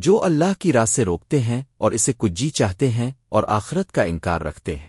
جو اللہ کی راہ سے روکتے ہیں اور اسے کچھ جی چاہتے ہیں اور آخرت کا انکار رکھتے ہیں۔